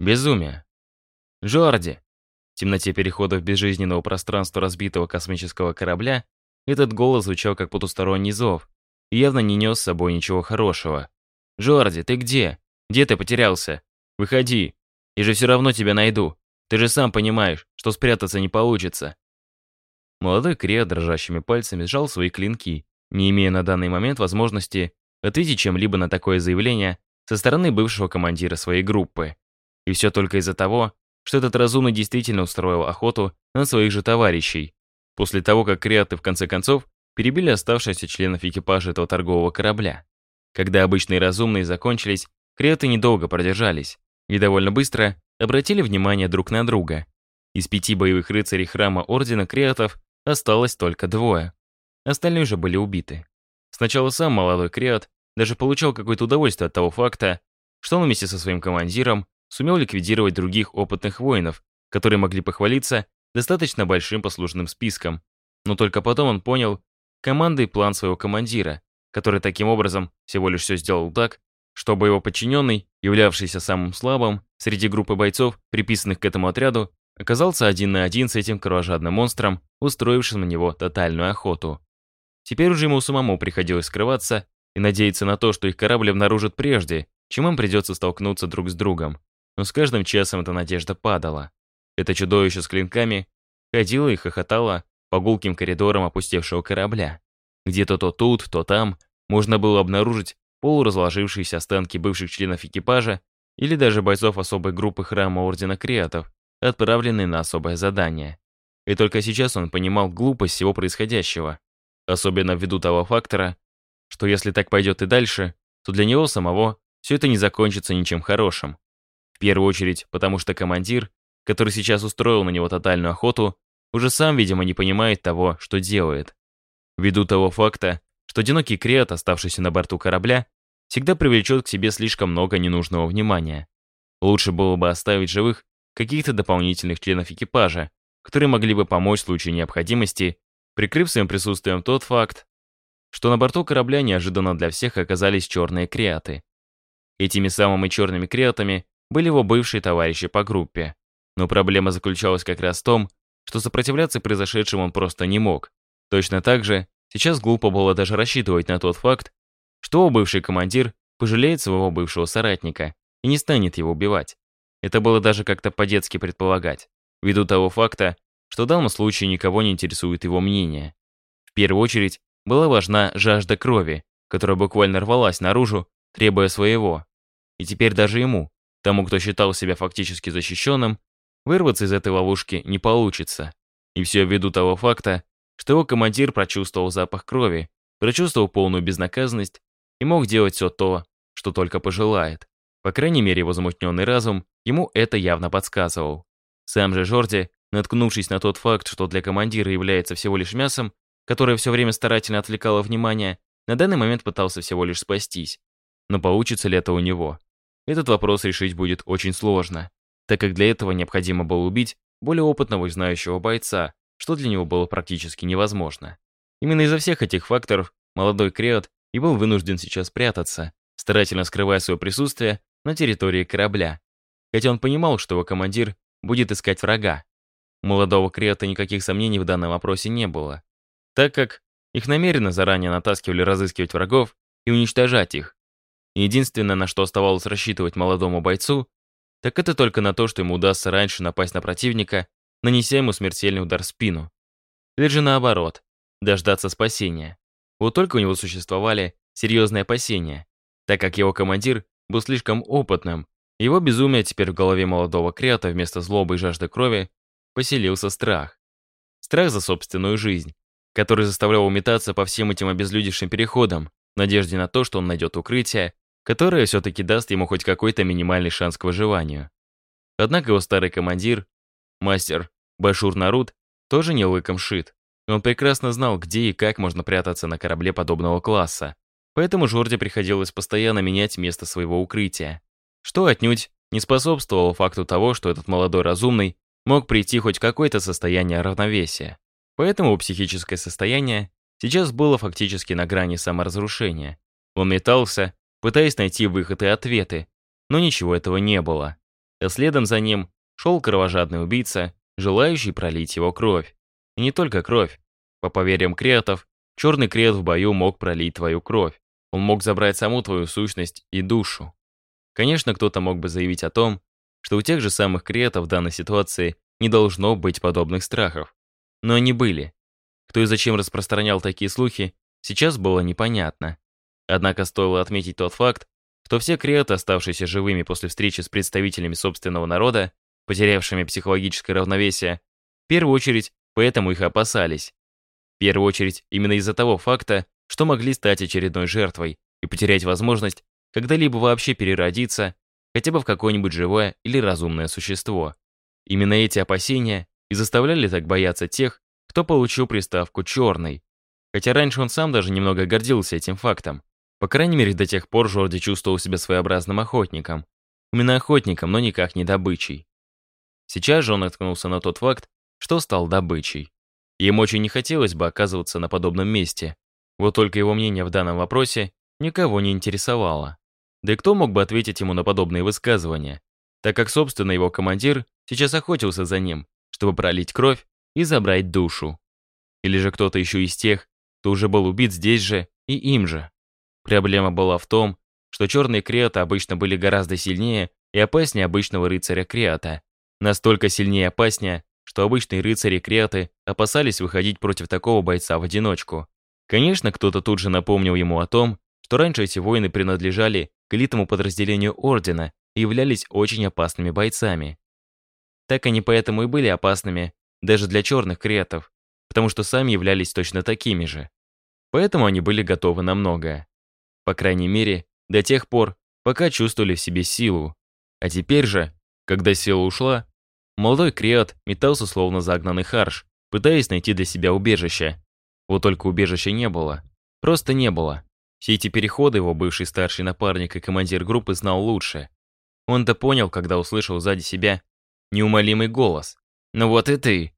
Безумие. Жорди. В темноте переходов безжизненного пространства разбитого космического корабля этот голос звучал как потусторонний зов и явно не нес с собой ничего хорошего. «Жорди, ты где? Где ты потерялся? Выходи. Я же все равно тебя найду. Ты же сам понимаешь, что спрятаться не получится». Молодой Крео дрожащими пальцами сжал свои клинки, не имея на данный момент возможности ответить чем-либо на такое заявление со стороны бывшего командира своей группы. И все только из-за того, что этот разумный действительно устроил охоту на своих же товарищей. После того, как креаты в конце концов перебили оставшихся членов экипажа этого торгового корабля. Когда обычные разумные закончились, креаты недолго продержались и довольно быстро обратили внимание друг на друга. Из пяти боевых рыцарей храма Ордена Креатов осталось только двое. Остальные же были убиты. Сначала сам молодой Креат даже получал какое-то удовольствие от того факта, что он вместе со своим командиром сумел ликвидировать других опытных воинов, которые могли похвалиться достаточно большим послужным списком. Но только потом он понял командой план своего командира, который таким образом всего лишь все сделал так, чтобы его подчиненный, являвшийся самым слабым среди группы бойцов, приписанных к этому отряду, оказался один на один с этим кровожадным монстром, устроившим на него тотальную охоту. Теперь уже ему самому приходилось скрываться и надеяться на то, что их корабль обнаружат прежде, чем им придется столкнуться друг с другом. Но с каждым часом эта надежда падала. Это чудовище с клинками ходило и хохотало по гулким коридорам опустевшего корабля. Где-то то тут, то там можно было обнаружить полуразложившиеся останки бывших членов экипажа или даже бойцов особой группы храма Ордена Креатов, отправленные на особое задание. И только сейчас он понимал глупость всего происходящего, особенно ввиду того фактора, что если так пойдет и дальше, то для него самого все это не закончится ничем хорошим. В первую очередь, потому что командир, который сейчас устроил на него тотальную охоту, уже сам, видимо, не понимает того, что делает. Ввиду того факта, что одинокий креат, оставшийся на борту корабля, всегда привлечет к себе слишком много ненужного внимания. Лучше было бы оставить живых каких-то дополнительных членов экипажа, которые могли бы помочь в случае необходимости, прикрыв своим присутствием тот факт, что на борту корабля неожиданно для всех оказались черные креаты. Этими самыми черными креатами были его бывшие товарищи по группе. Но проблема заключалась как раз в том, что сопротивляться произошедшему он просто не мог. Точно так же сейчас глупо было даже рассчитывать на тот факт, что бывший командир пожалеет своего бывшего соратника и не станет его убивать. Это было даже как-то по-детски предполагать, ввиду того факта, что в данном случае никого не интересует его мнение. В первую очередь, была важна жажда крови, которая буквально рвалась наружу, требуя своего. И теперь даже ему, тому, кто считал себя фактически защищенным, вырваться из этой ловушки не получится. И все ввиду того факта, что его командир прочувствовал запах крови, прочувствовал полную безнаказанность и мог делать все то, что только пожелает. По крайней мере, его замутненный разум ему это явно подсказывал. Сам же Жорди, наткнувшись на тот факт, что для командира является всего лишь мясом, которая все время старательно отвлекала внимание, на данный момент пытался всего лишь спастись. Но получится ли это у него? Этот вопрос решить будет очень сложно, так как для этого необходимо было убить более опытного и знающего бойца, что для него было практически невозможно. Именно из-за всех этих факторов молодой Креот и был вынужден сейчас прятаться, старательно скрывая свое присутствие на территории корабля. Хотя он понимал, что его командир будет искать врага. У молодого Креота никаких сомнений в данном вопросе не было так как их намеренно заранее натаскивали разыскивать врагов и уничтожать их. Единственное, на что оставалось рассчитывать молодому бойцу, так это только на то, что ему удастся раньше напасть на противника, нанеся ему смертельный удар в спину. Или же наоборот, дождаться спасения. Вот только у него существовали серьезные опасения, так как его командир был слишком опытным, его безумие теперь в голове молодого крета вместо злобы и жажды крови поселился страх. Страх за собственную жизнь который заставлял его метаться по всем этим обезлюдевшим переходам, в надежде на то, что он найдет укрытие, которое все-таки даст ему хоть какой-то минимальный шанс к выживанию. Однако его старый командир, мастер Башур Нарут, тоже не лыком шит. Он прекрасно знал, где и как можно прятаться на корабле подобного класса. Поэтому Жорде приходилось постоянно менять место своего укрытия. Что отнюдь не способствовало факту того, что этот молодой разумный мог прийти хоть какое-то состояние равновесия. Поэтому психическое состояние сейчас было фактически на грани саморазрушения. Он метался, пытаясь найти выход и ответы, но ничего этого не было. а следом за ним шел кровожадный убийца, желающий пролить его кровь. И не только кровь. По поверьям креатов, черный крет в бою мог пролить твою кровь. Он мог забрать саму твою сущность и душу. Конечно, кто-то мог бы заявить о том, что у тех же самых креатов в данной ситуации не должно быть подобных страхов. Но они были. Кто и зачем распространял такие слухи, сейчас было непонятно. Однако стоило отметить тот факт, что все креаты, оставшиеся живыми после встречи с представителями собственного народа, потерявшими психологическое равновесие, в первую очередь поэтому их опасались. В первую очередь именно из-за того факта, что могли стать очередной жертвой и потерять возможность когда-либо вообще переродиться хотя бы в какое-нибудь живое или разумное существо. Именно эти опасения и заставляли так бояться тех, кто получил приставку «черный». Хотя раньше он сам даже немного гордился этим фактом. По крайней мере, до тех пор Жорди чувствовал себя своеобразным охотником. Именно охотником, но никак не добычей. Сейчас же он наткнулся на тот факт, что стал добычей. Ему очень не хотелось бы оказываться на подобном месте. Вот только его мнение в данном вопросе никого не интересовало. Да и кто мог бы ответить ему на подобные высказывания, так как, собственно, его командир сейчас охотился за ним, чтобы пролить кровь и забрать душу. Или же кто-то еще из тех, кто уже был убит здесь же и им же. Проблема была в том, что черные креаты обычно были гораздо сильнее и опаснее обычного рыцаря креата. Настолько сильнее и опаснее, что обычные рыцари-креаты опасались выходить против такого бойца в одиночку. Конечно, кто-то тут же напомнил ему о том, что раньше эти воины принадлежали к элитному подразделению Ордена и являлись очень опасными бойцами. Так они поэтому и были опасными даже для черных креатов, потому что сами являлись точно такими же. Поэтому они были готовы на многое. По крайней мере, до тех пор, пока чувствовали в себе силу. А теперь же, когда сила ушла, молодой креат метался словно загнанный харш, пытаясь найти для себя убежище. Вот только убежища не было. Просто не было. Все эти переходы его бывший старший напарник и командир группы знал лучше. Он-то понял, когда услышал сзади себя неумолимый голос. «Ну вот и ты!»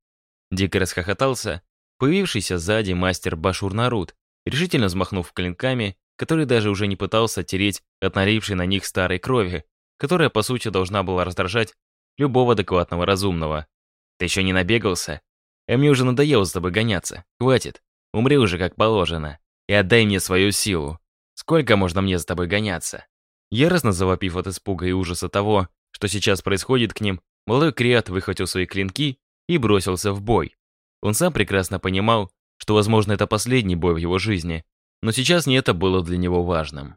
Дико расхохотался, появившийся сзади мастер Башур Нарут, решительно взмахнув клинками, который даже уже не пытался тереть от налившей на них старой крови, которая, по сути, должна была раздражать любого адекватного разумного. «Ты еще не набегался? А мне уже надоело с тобой гоняться. Хватит. Умри уже как положено. И отдай мне свою силу. Сколько можно мне за тобой гоняться?» Яростно завопив от испуга и ужаса того, что сейчас происходит к ним, молодой креат выхватил свои клинки и бросился в бой. Он сам прекрасно понимал, что, возможно, это последний бой в его жизни, но сейчас не это было для него важным.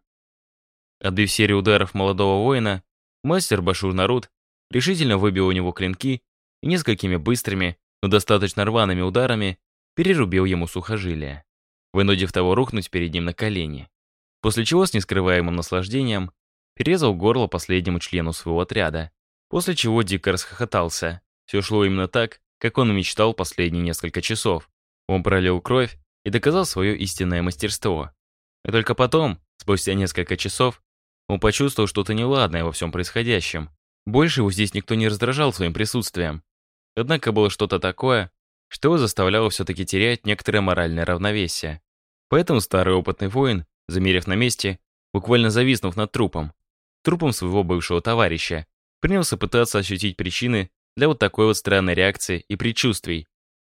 Отбив серию ударов молодого воина, мастер Башур Нарут решительно выбил у него клинки и несколькими быстрыми, но достаточно рваными ударами перерубил ему сухожилие, вынудив того рухнуть перед ним на колени. После чего с нескрываемым наслаждением перерезал горло последнему члену своего отряда, после чего дико расхохотался. Все шло именно так, как он мечтал последние несколько часов. Он пролил кровь и доказал свое истинное мастерство. И только потом, спустя несколько часов, он почувствовал что-то неладное во всем происходящем. Больше его здесь никто не раздражал своим присутствием. Однако было что-то такое, что его заставляло все-таки терять некоторое моральное равновесие. Поэтому старый опытный воин, замерев на месте, буквально зависнув над трупом, трупом своего бывшего товарища, принялся пытаться ощутить причины для вот такой вот странной реакции и предчувствий.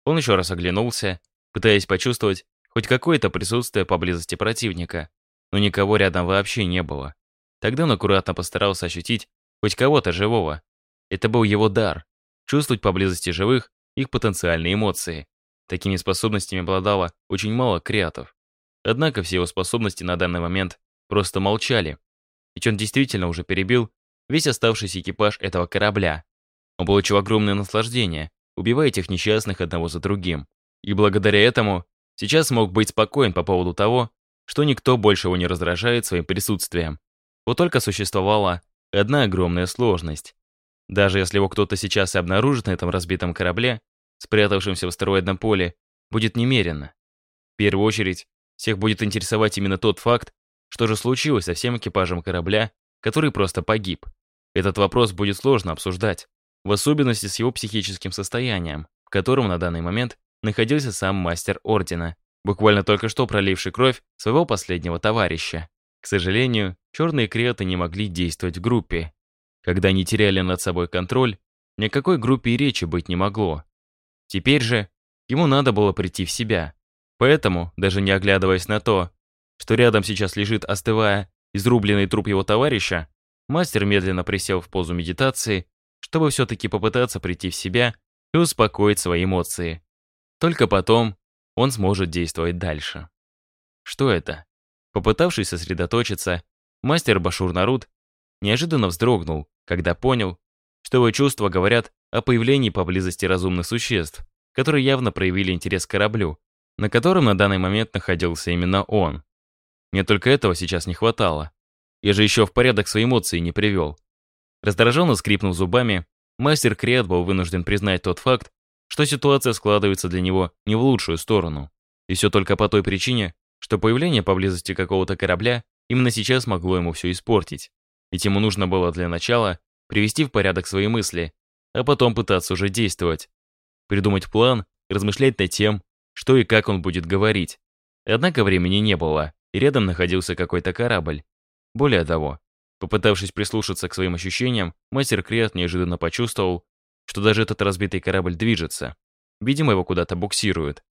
Он еще раз оглянулся, пытаясь почувствовать хоть какое-то присутствие поблизости противника, но никого рядом вообще не было. Тогда он аккуратно постарался ощутить хоть кого-то живого. Это был его дар — чувствовать поблизости живых их потенциальные эмоции. Такими способностями обладало очень мало креатов. Однако все его способности на данный момент просто молчали. Ведь он действительно уже перебил весь оставшийся экипаж этого корабля. Он получил огромное наслаждение, убивая этих несчастных одного за другим. И благодаря этому сейчас мог быть спокоен по поводу того, что никто больше его не раздражает своим присутствием. Вот только существовала одна огромная сложность. Даже если его кто-то сейчас и обнаружит на этом разбитом корабле, спрятавшемся в астероидном поле, будет немерено. В первую очередь, всех будет интересовать именно тот факт, что же случилось со всем экипажем корабля, который просто погиб. Этот вопрос будет сложно обсуждать, в особенности с его психическим состоянием, в котором на данный момент находился сам мастер Ордена, буквально только что проливший кровь своего последнего товарища. К сожалению, черные креаты не могли действовать в группе. когда они теряли над собой контроль, ни о какой группе и речи быть не могло. Теперь же ему надо было прийти в себя. Поэтому, даже не оглядываясь на то, что рядом сейчас лежит, остывая, изрубленный труп его товарища, мастер медленно присел в позу медитации, чтобы все-таки попытаться прийти в себя и успокоить свои эмоции. Только потом он сможет действовать дальше. Что это? Попытавшись сосредоточиться, мастер Башур Нарут неожиданно вздрогнул, когда понял, что его чувства говорят о появлении поблизости разумных существ, которые явно проявили интерес к кораблю, на котором на данный момент находился именно он. Мне только этого сейчас не хватало. Я же еще в порядок свои эмоции не привел. Раздраженно скрипнув зубами, мастер Креат был вынужден признать тот факт, что ситуация складывается для него не в лучшую сторону. И все только по той причине, что появление поблизости какого-то корабля именно сейчас могло ему все испортить. Ведь ему нужно было для начала привести в порядок свои мысли, а потом пытаться уже действовать. Придумать план, размышлять над тем, что и как он будет говорить. Однако времени не было, и рядом находился какой-то корабль. Более того, попытавшись прислушаться к своим ощущениям, мастер Креат неожиданно почувствовал, что даже этот разбитый корабль движется. Видимо, его куда-то буксируют.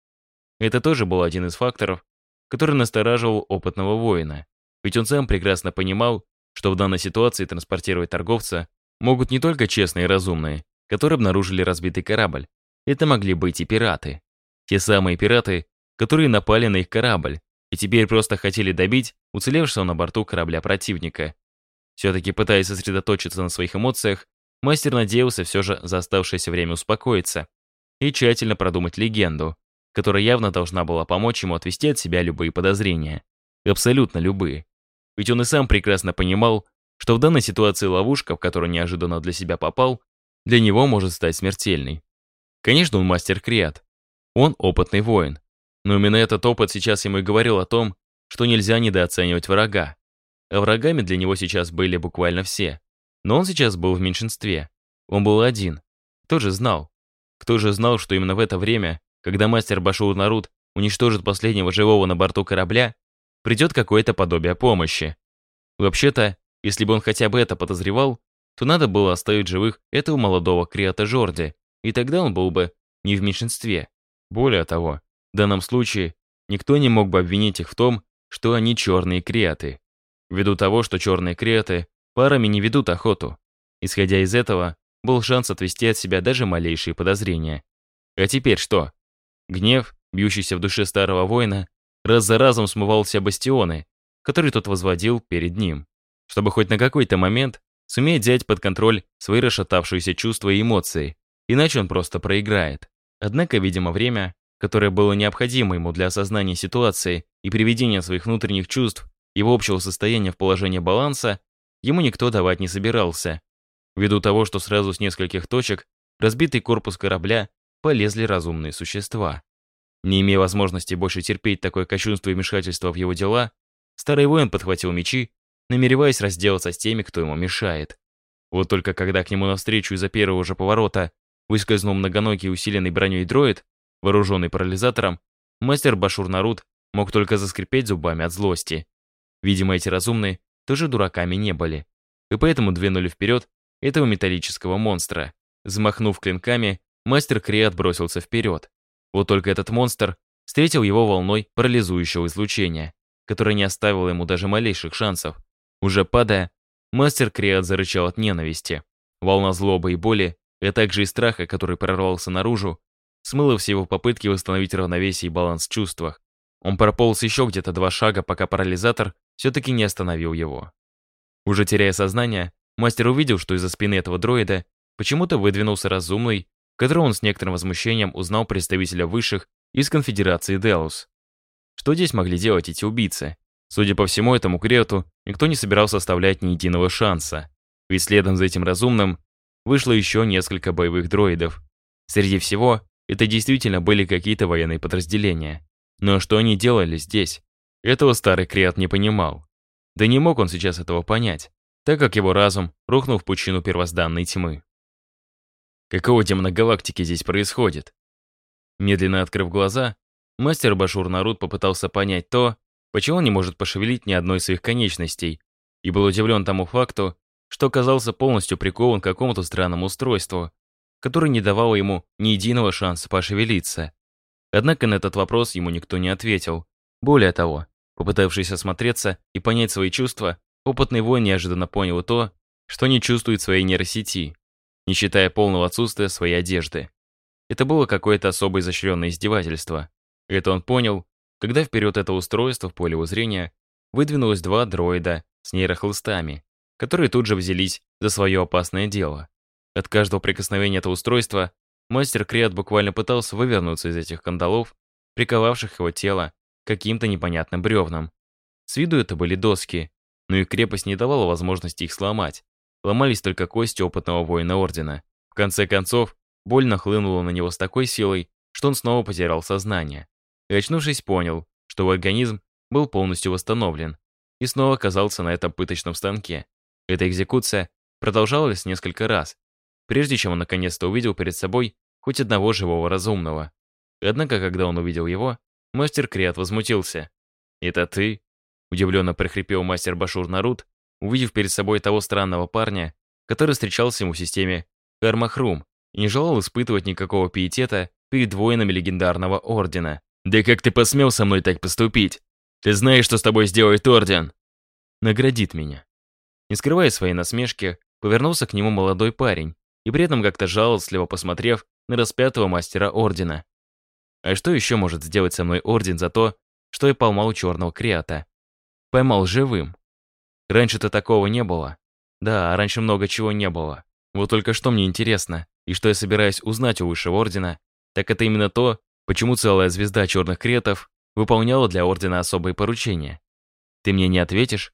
Это тоже был один из факторов, который настораживал опытного воина. Ведь он сам прекрасно понимал, что в данной ситуации транспортировать торговца могут не только честные и разумные, которые обнаружили разбитый корабль. Это могли быть и пираты. Те самые пираты, которые напали на их корабль и теперь просто хотели добить уцелевшего на борту корабля противника. Все-таки пытаясь сосредоточиться на своих эмоциях, мастер надеялся все же за оставшееся время успокоиться и тщательно продумать легенду, которая явно должна была помочь ему отвести от себя любые подозрения. Абсолютно любые. Ведь он и сам прекрасно понимал, что в данной ситуации ловушка, в которую неожиданно для себя попал, для него может стать смертельной. Конечно, он мастер креат. Он опытный воин. Но именно этот опыт сейчас ему и говорил о том, что нельзя недооценивать врага. А врагами для него сейчас были буквально все. Но он сейчас был в меньшинстве. Он был один. Кто же знал? Кто же знал, что именно в это время, когда мастер Башур Нарут уничтожит последнего живого на борту корабля, придет какое-то подобие помощи. Вообще-то, если бы он хотя бы это подозревал, то надо было оставить живых этого молодого креата Жорди, и тогда он был бы не в меньшинстве. Более того, в данном случае никто не мог бы обвинить их в том, что они черные креаты. Ввиду того, что черные креаты парами не ведут охоту. Исходя из этого, был шанс отвести от себя даже малейшие подозрения. А теперь что? Гнев, бьющийся в душе старого воина, раз за разом смывал все бастионы, которые тот возводил перед ним, чтобы хоть на какой-то момент суметь взять под контроль свои расшатавшиеся чувства и эмоции, иначе он просто проиграет. Однако, видимо, время, которое было необходимо ему для осознания ситуации и приведения своих внутренних чувств, его общего состояния в положение баланса, ему никто давать не собирался. Ввиду того, что сразу с нескольких точек разбитый корпус корабля полезли разумные существа. Не имея возможности больше терпеть такое кощунство и вмешательство в его дела, старый воин подхватил мечи, намереваясь разделаться с теми, кто ему мешает. Вот только когда к нему навстречу из-за первого же поворота выскользнул многоногий усиленный броней дроид, вооруженный парализатором, мастер Башур Нарут мог только заскрипеть зубами от злости. Видимо, эти разумные тоже дураками не были. И поэтому двинули вперед этого металлического монстра. Взмахнув клинками, мастер Криат бросился вперед. Вот только этот монстр встретил его волной парализующего излучения, которое не оставило ему даже малейших шансов. Уже падая, мастер Криат зарычал от ненависти. Волна злобы и боли, а также и страха, который прорвался наружу, смыла все его попытки восстановить равновесие и баланс в чувствах. Он прополз еще где-то два шага, пока парализатор все-таки не остановил его. Уже теряя сознание, мастер увидел, что из-за спины этого дроида почему-то выдвинулся разумный которого он с некоторым возмущением узнал представителя высших из конфедерации Делус. Что здесь могли делать эти убийцы? Судя по всему этому крету, никто не собирался оставлять ни единого шанса. Ведь следом за этим разумным вышло еще несколько боевых дроидов. Среди всего, это действительно были какие-то военные подразделения. Но что они делали здесь? Этого старый Креат не понимал. Да не мог он сейчас этого понять, так как его разум рухнул в пучину первозданной тьмы. Какого демона галактики здесь происходит? Медленно открыв глаза, мастер Башур Нарут попытался понять то, почему он не может пошевелить ни одной из своих конечностей, и был удивлен тому факту, что оказался полностью прикован к какому-то странному устройству, которое не давало ему ни единого шанса пошевелиться. Однако на этот вопрос ему никто не ответил. Более того, попытавшись осмотреться и понять свои чувства, опытный воин неожиданно понял то, что не чувствует своей нейросети, не считая полного отсутствия своей одежды. Это было какое-то особо изощренное издевательство. Это он понял, когда вперед этого устройства в поле его зрения выдвинулось два дроида с нейрохлыстами, которые тут же взялись за свое опасное дело. От каждого прикосновения этого устройства мастер Креат буквально пытался вывернуться из этих кандалов, приковавших его тело каким-то непонятным бревнам. С виду это были доски, но их крепость не давала возможности их сломать. Ломались только кости опытного воина Ордена. В конце концов, боль нахлынула на него с такой силой, что он снова потерял сознание. И очнувшись, понял, что его организм был полностью восстановлен и снова оказался на этом пыточном станке. Эта экзекуция продолжалась несколько раз, прежде чем он наконец-то увидел перед собой хоть одного живого разумного. Однако, когда он увидел его, мастер Криат возмутился. «Это ты?» – удивленно прохрипел мастер Башур Нарут, увидев перед собой того странного парня, который встречался ему в системе Кармахрум и не желал испытывать никакого пиетета перед воинами легендарного ордена. «Да как ты посмел со мной так поступить? Ты знаешь, что с тобой сделает орден?» «Наградит меня». Не скрывая своей насмешки, повернулся к нему молодой парень и при этом как-то жалостливо посмотрев на распятого мастера ордена. А что еще может сделать со мной орден за то, что я поймал черного креата? Поймал живым. Раньше-то такого не было. Да, раньше много чего не было. Вот только что мне интересно, и что я собираюсь узнать у высшего ордена, так это именно то, почему целая звезда черных кретов выполняла для ордена особые поручения. Ты мне не ответишь?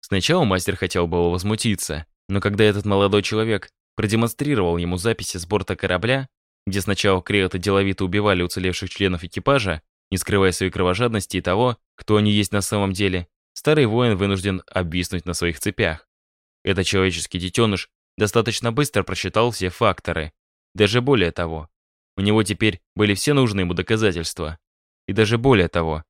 Сначала мастер хотел было возмутиться, но когда этот молодой человек продемонстрировал ему записи с борта корабля, где сначала креоты деловито убивали уцелевших членов экипажа, не скрывая своей кровожадности и того, кто они есть на самом деле, старый воин вынужден обвиснуть на своих цепях. Этот человеческий детеныш достаточно быстро просчитал все факторы. Даже более того, у него теперь были все нужные ему доказательства. И даже более того,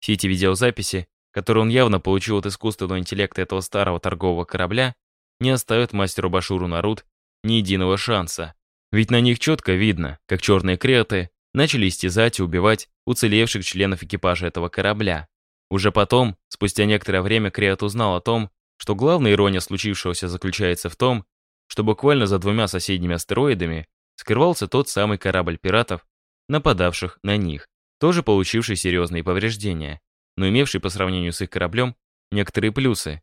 все эти видеозаписи который он явно получил от искусственного интеллекта этого старого торгового корабля, не оставит мастеру Башуру Нарут ни единого шанса. Ведь на них четко видно, как черные креты начали истязать и убивать уцелевших членов экипажа этого корабля. Уже потом, спустя некоторое время, Креат узнал о том, что главная ирония случившегося заключается в том, что буквально за двумя соседними астероидами скрывался тот самый корабль пиратов, нападавших на них, тоже получивший серьезные повреждения но имевший по сравнению с их кораблем некоторые плюсы.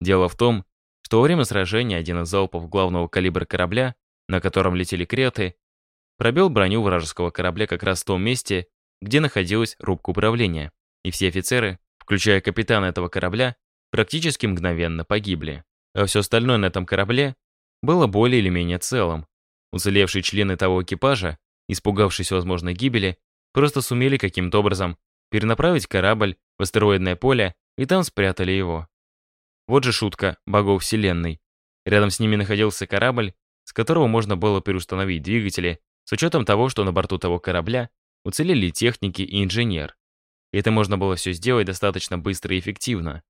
Дело в том, что во время сражения один из залпов главного калибра корабля, на котором летели креты, пробил броню вражеского корабля как раз в том месте, где находилась рубка управления, и все офицеры, включая капитана этого корабля, практически мгновенно погибли. А все остальное на этом корабле было более или менее целым. Уцелевшие члены того экипажа, испугавшись возможной гибели, просто сумели каким-то образом перенаправить корабль в астероидное поле и там спрятали его. Вот же шутка богов Вселенной. Рядом с ними находился корабль, с которого можно было переустановить двигатели, с учетом того, что на борту того корабля уцелели техники и инженер. И это можно было все сделать достаточно быстро и эффективно.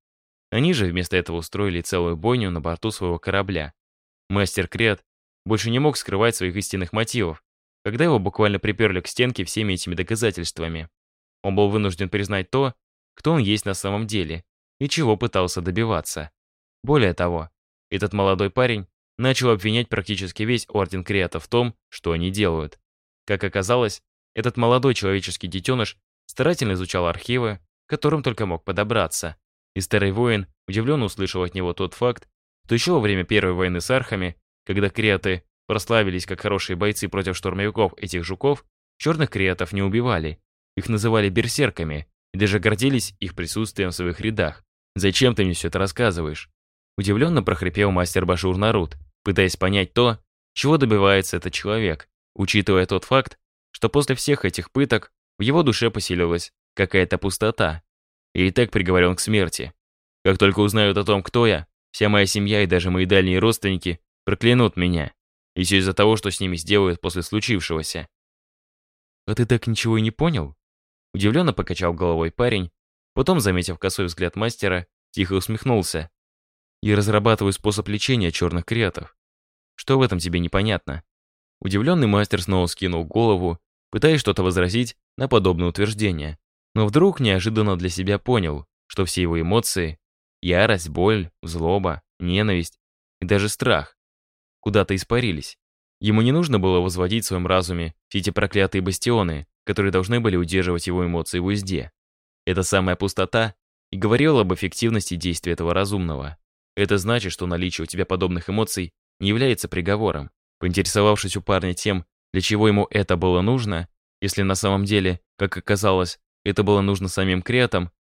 Они же вместо этого устроили целую бойню на борту своего корабля. Мастер Крет больше не мог скрывать своих истинных мотивов, когда его буквально приперли к стенке всеми этими доказательствами. Он был вынужден признать то, кто он есть на самом деле и чего пытался добиваться. Более того, этот молодой парень начал обвинять практически весь Орден Креата в том, что они делают. Как оказалось, этот молодой человеческий детеныш старательно изучал архивы, к которым только мог подобраться. И старый воин удивленно услышал от него тот факт, что еще во время Первой войны с архами, когда креаты прославились как хорошие бойцы против штурмовиков этих жуков, черных креатов не убивали, их называли берсерками и даже гордились их присутствием в своих рядах. «Зачем ты мне все это рассказываешь?» Удивленно прохрипел мастер Башур Нарут, пытаясь понять то, чего добивается этот человек, учитывая тот факт, что после всех этих пыток в его душе поселилась какая-то пустота. И так приговорен к смерти. Как только узнают о том, кто я, вся моя семья и даже мои дальние родственники проклянут меня. И все из-за того, что с ними сделают после случившегося. «А ты так ничего и не понял?» Удивленно покачал головой парень, потом, заметив косой взгляд мастера, тихо усмехнулся. и разрабатываю способ лечения черных креатов. Что в этом тебе непонятно? Удивленный мастер снова скинул голову, пытаясь что-то возразить на подобное утверждение. Но вдруг неожиданно для себя понял, что все его эмоции — ярость, боль, злоба, ненависть и даже страх — куда-то испарились. Ему не нужно было возводить в своем разуме все эти проклятые бастионы, которые должны были удерживать его эмоции в узде. Эта самая пустота и говорила об эффективности действия этого разумного. Это значит, что наличие у тебя подобных эмоций не является приговором. Поинтересовавшись у парня тем, для чего ему это было нужно, если на самом деле, как оказалось, это было нужно самим креатам,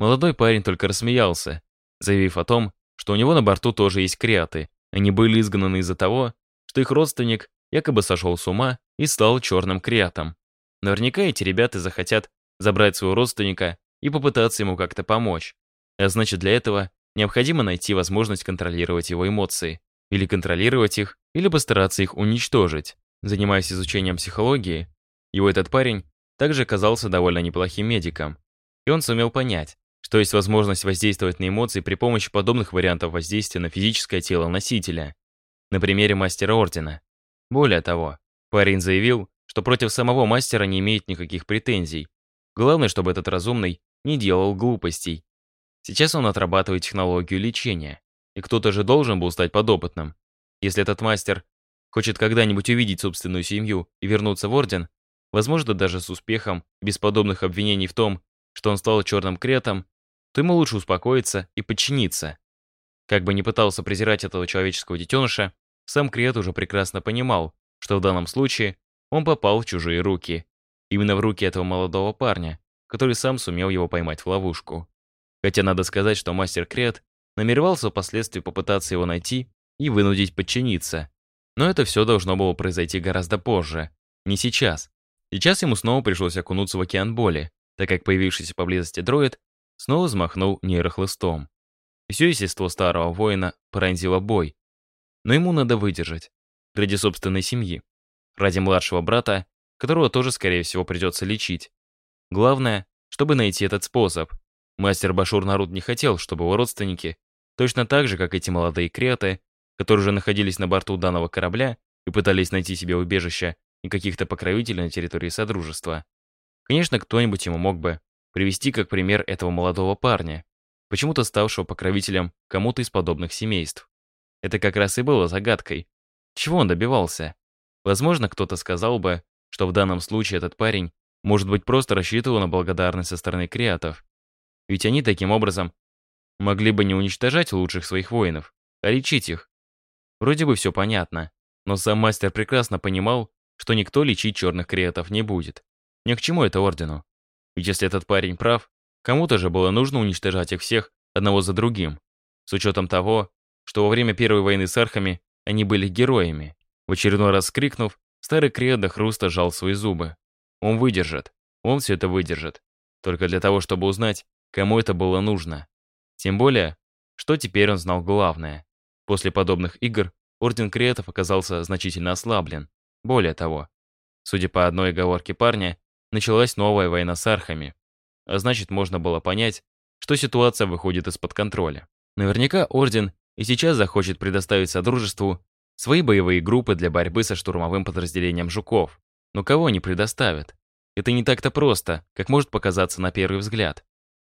молодой парень только рассмеялся, заявив о том, что у него на борту тоже есть креаты. Они были изгнаны из-за того, что их родственник якобы сошел с ума и стал черным креатом. Наверняка эти ребята захотят забрать своего родственника и попытаться ему как-то помочь. А значит, для этого необходимо найти возможность контролировать его эмоции. Или контролировать их, или постараться их уничтожить. Занимаясь изучением психологии, его этот парень также оказался довольно неплохим медиком. И он сумел понять, что есть возможность воздействовать на эмоции при помощи подобных вариантов воздействия на физическое тело носителя. На примере мастера ордена. Более того, парень заявил, что против самого мастера не имеет никаких претензий. Главное, чтобы этот разумный не делал глупостей. Сейчас он отрабатывает технологию лечения, и кто-то же должен был стать подопытным. Если этот мастер хочет когда-нибудь увидеть собственную семью и вернуться в Орден, возможно, даже с успехом, без подобных обвинений в том, что он стал черным кретом, то ему лучше успокоиться и подчиниться. Как бы ни пытался презирать этого человеческого детеныша, сам крет уже прекрасно понимал, что в данном случае он попал в чужие руки. Именно в руки этого молодого парня, который сам сумел его поймать в ловушку. Хотя надо сказать, что мастер Крет намеревался впоследствии попытаться его найти и вынудить подчиниться. Но это все должно было произойти гораздо позже, не сейчас. Сейчас ему снова пришлось окунуться в океан боли, так как появившийся поблизости дроид снова взмахнул нейрохлыстом. Все естество старого воина пронзило бой. Но ему надо выдержать. Ради собственной семьи. Ради младшего брата, которого тоже, скорее всего, придется лечить. Главное, чтобы найти этот способ. Мастер Башур Нарут не хотел, чтобы его родственники, точно так же, как эти молодые креты, которые уже находились на борту данного корабля и пытались найти себе убежище и каких-то покровителей на территории Содружества. Конечно, кто-нибудь ему мог бы привести как пример этого молодого парня, почему-то ставшего покровителем кому-то из подобных семейств. Это как раз и было загадкой. Чего он добивался? Возможно, кто-то сказал бы, что в данном случае этот парень может быть, просто рассчитывал на благодарность со стороны креатов. Ведь они таким образом могли бы не уничтожать лучших своих воинов, а лечить их. Вроде бы все понятно, но сам мастер прекрасно понимал, что никто лечить черных креатов не будет. Ни к чему это ордену. Ведь если этот парень прав, кому-то же было нужно уничтожать их всех одного за другим, с учетом того, что во время Первой войны с архами они были героями. В очередной раз скрикнув, старый креат до хруста жал свои зубы. Он выдержит. Он все это выдержит. Только для того, чтобы узнать, кому это было нужно. Тем более, что теперь он знал главное. После подобных игр Орден Креатов оказался значительно ослаблен. Более того, судя по одной оговорке парня, началась новая война с архами. А значит, можно было понять, что ситуация выходит из-под контроля. Наверняка Орден и сейчас захочет предоставить Содружеству свои боевые группы для борьбы со штурмовым подразделением жуков. Но кого они предоставят? Это не так-то просто, как может показаться на первый взгляд.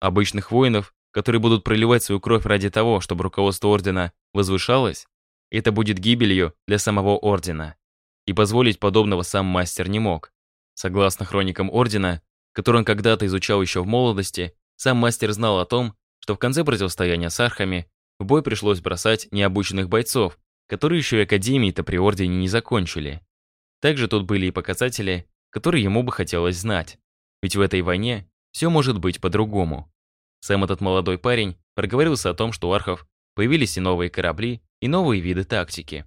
Обычных воинов, которые будут проливать свою кровь ради того, чтобы руководство Ордена возвышалось, это будет гибелью для самого Ордена. И позволить подобного сам мастер не мог. Согласно хроникам Ордена, который он когда-то изучал еще в молодости, сам мастер знал о том, что в конце противостояния с архами в бой пришлось бросать необученных бойцов, которые еще и Академии-то при Ордене не закончили. Также тут были и показатели, которые ему бы хотелось знать. Ведь в этой войне все может быть по-другому. Сам этот молодой парень проговорился о том, что у архов появились и новые корабли, и новые виды тактики.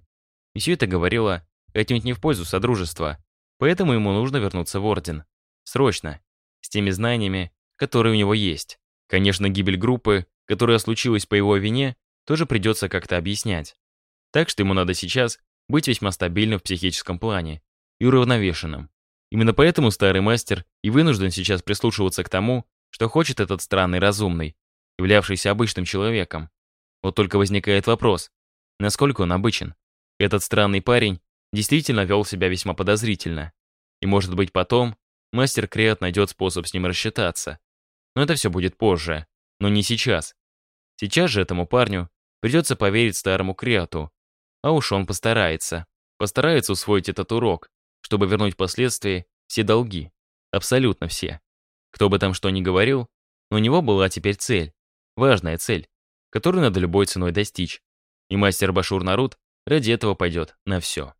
И все это говорило отнюдь не в пользу Содружества, поэтому ему нужно вернуться в Орден. Срочно. С теми знаниями, которые у него есть. Конечно, гибель группы, которая случилась по его вине, тоже придется как-то объяснять. Так что ему надо сейчас быть весьма стабильным в психическом плане и уравновешенным. Именно поэтому старый мастер и вынужден сейчас прислушиваться к тому, что хочет этот странный разумный, являвшийся обычным человеком. Вот только возникает вопрос, насколько он обычен. Этот странный парень действительно вел себя весьма подозрительно. И может быть потом мастер Креат найдет способ с ним рассчитаться. Но это все будет позже, но не сейчас. Сейчас же этому парню придется поверить старому Креату. А уж он постарается. Постарается усвоить этот урок, чтобы вернуть впоследствии все долги. Абсолютно все. Кто бы там что ни говорил, но у него была теперь цель. Важная цель, которую надо любой ценой достичь. И мастер Башур Нарут ради этого пойдет на все.